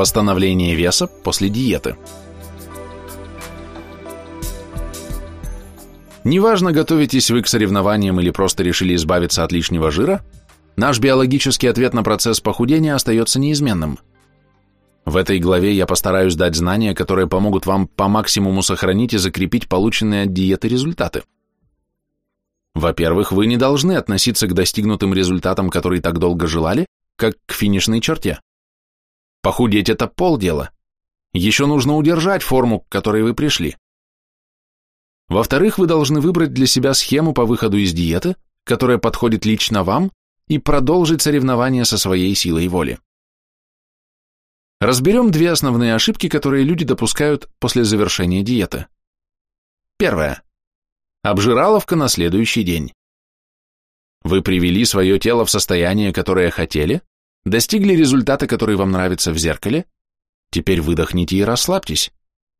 Восстановление веса после диеты. Неважно, готовитесь вы к соревнованиям или просто решили избавиться от лишнего жира, наш биологический ответ на процесс похудения остается неизменным. В этой главе я постараюсь дать знания, которые помогут вам по максимуму сохранить и закрепить полученные от диеты результаты. Во-первых, вы не должны относиться к достигнутым результатам, которые так долго желали, как к финишной черте. Похудеть – это полдела. Еще нужно удержать форму, к которой вы пришли. Во-вторых, вы должны выбрать для себя схему по выходу из диеты, которая подходит лично вам, и продолжить соревнования со своей силой воли. Разберем две основные ошибки, которые люди допускают после завершения диеты. Первое. Обжираловка на следующий день. Вы привели свое тело в состояние, которое хотели, достигли результата, который вам нравится в зеркале, теперь выдохните и расслабьтесь.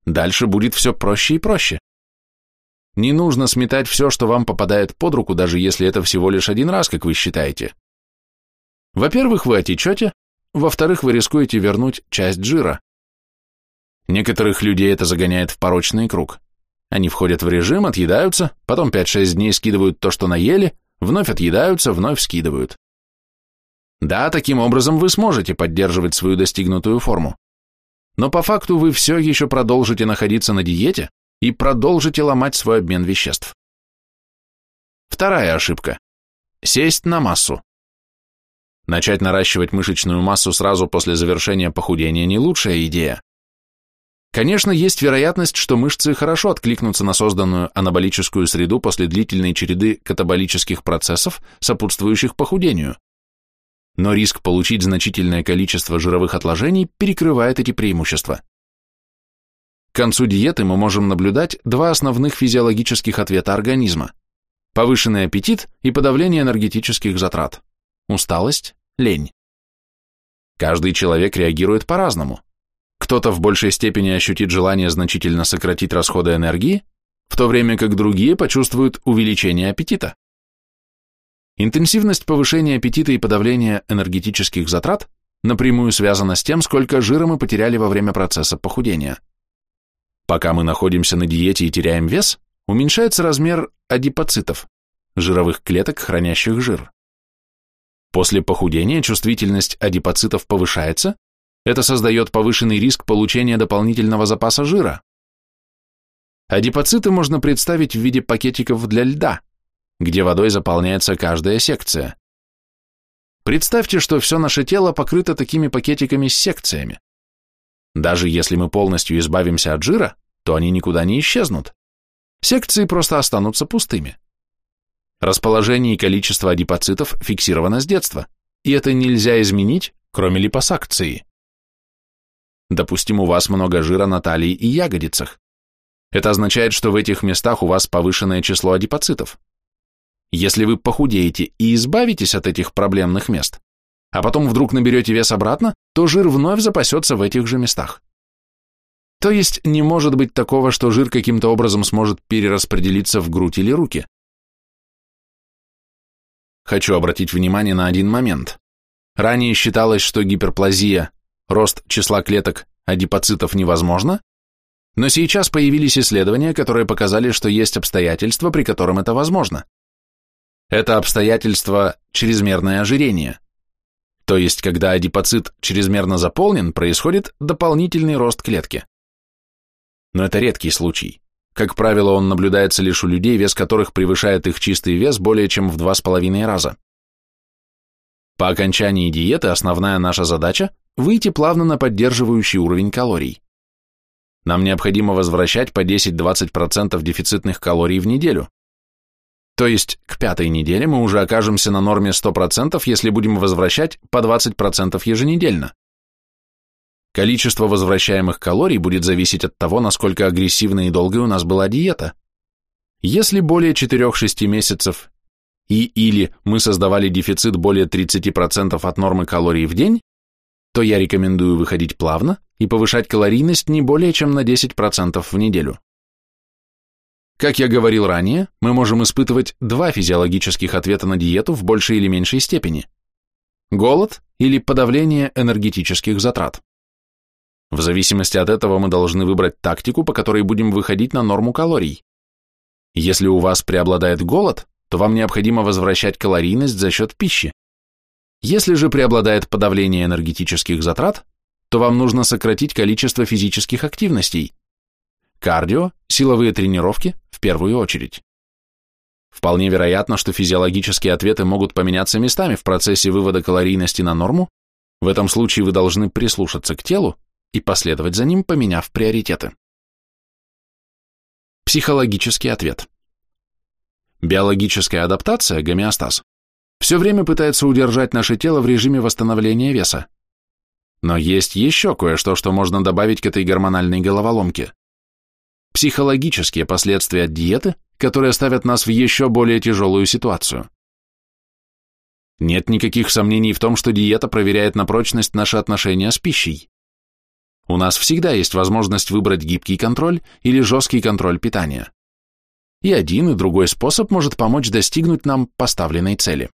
Дальше будет все проще и проще. Не нужно сметать все, что вам попадает под руку, даже если это всего лишь один раз, как вы считаете. Во-первых, вы отечете, во-вторых, вы рискуете вернуть часть жира. Некоторых людей это загоняет в порочный круг. Они входят в режим, отъедаются, потом 5-6 дней скидывают то, что наели, вновь отъедаются, вновь скидывают. Да, таким образом вы сможете поддерживать свою достигнутую форму. Но по факту вы все еще продолжите находиться на диете и продолжите ломать свой обмен веществ. Вторая ошибка. Сесть на массу. Начать наращивать мышечную массу сразу после завершения похудения не лучшая идея. Конечно, есть вероятность, что мышцы хорошо откликнутся на созданную анаболическую среду после длительной череды катаболических процессов, сопутствующих похудению. Но риск получить значительное количество жировых отложений перекрывает эти преимущества. К концу диеты мы можем наблюдать два основных физиологических ответа организма – повышенный аппетит и подавление энергетических затрат, усталость, лень. Каждый человек реагирует по-разному – кто-то в большей степени ощутит желание значительно сократить расходы энергии, в то время как другие почувствуют увеличение аппетита. Интенсивность повышения аппетита и подавления энергетических затрат напрямую связана с тем, сколько жира мы потеряли во время процесса похудения. Пока мы находимся на диете и теряем вес, уменьшается размер адипоцитов, жировых клеток, хранящих жир. После похудения чувствительность адипоцитов повышается, это создает повышенный риск получения дополнительного запаса жира. Адипоциты можно представить в виде пакетиков для льда, где водой заполняется каждая секция. Представьте, что все наше тело покрыто такими пакетиками с секциями. Даже если мы полностью избавимся от жира, то они никуда не исчезнут. Секции просто останутся пустыми. Расположение и количество адипоцитов фиксировано с детства, и это нельзя изменить, кроме липосакции. Допустим, у вас много жира на талии и ягодицах. Это означает, что в этих местах у вас повышенное число адипоцитов. Если вы похудеете и избавитесь от этих проблемных мест, а потом вдруг наберете вес обратно, то жир вновь запасется в этих же местах. То есть не может быть такого, что жир каким-то образом сможет перераспределиться в грудь или руки. Хочу обратить внимание на один момент. Ранее считалось, что гиперплазия рост числа клеток адипоцитов невозможно, но сейчас появились исследования, которые показали, что есть обстоятельства, при котором это возможно. Это обстоятельство – чрезмерное ожирение. То есть, когда адипоцит чрезмерно заполнен, происходит дополнительный рост клетки. Но это редкий случай. Как правило, он наблюдается лишь у людей, вес которых превышает их чистый вес более чем в 2,5 раза. По окончании диеты основная наша задача выйти плавно на поддерживающий уровень калорий. Нам необходимо возвращать по 10-20% дефицитных калорий в неделю. То есть к пятой неделе мы уже окажемся на норме 100%, если будем возвращать по 20% еженедельно. Количество возвращаемых калорий будет зависеть от того, насколько агрессивной и долгой у нас была диета. Если более 4-6 месяцев и или мы создавали дефицит более 30% от нормы калорий в день, то я рекомендую выходить плавно и повышать калорийность не более чем на 10% в неделю. Как я говорил ранее, мы можем испытывать два физиологических ответа на диету в большей или меньшей степени. Голод или подавление энергетических затрат. В зависимости от этого мы должны выбрать тактику, по которой будем выходить на норму калорий. Если у вас преобладает голод, то вам необходимо возвращать калорийность за счет пищи. Если же преобладает подавление энергетических затрат, то вам нужно сократить количество физических активностей. Кардио, силовые тренировки в первую очередь. Вполне вероятно, что физиологические ответы могут поменяться местами в процессе вывода калорийности на норму, в этом случае вы должны прислушаться к телу и последовать за ним, поменяв приоритеты. Психологический ответ. Биологическая адаптация, гомеостаз, все время пытается удержать наше тело в режиме восстановления веса. Но есть еще кое-что, что можно добавить к этой гормональной головоломке. Психологические последствия диеты, которые ставят нас в еще более тяжелую ситуацию. Нет никаких сомнений в том, что диета проверяет на прочность наши отношения с пищей. У нас всегда есть возможность выбрать гибкий контроль или жесткий контроль питания. И один, и другой способ может помочь достигнуть нам поставленной цели.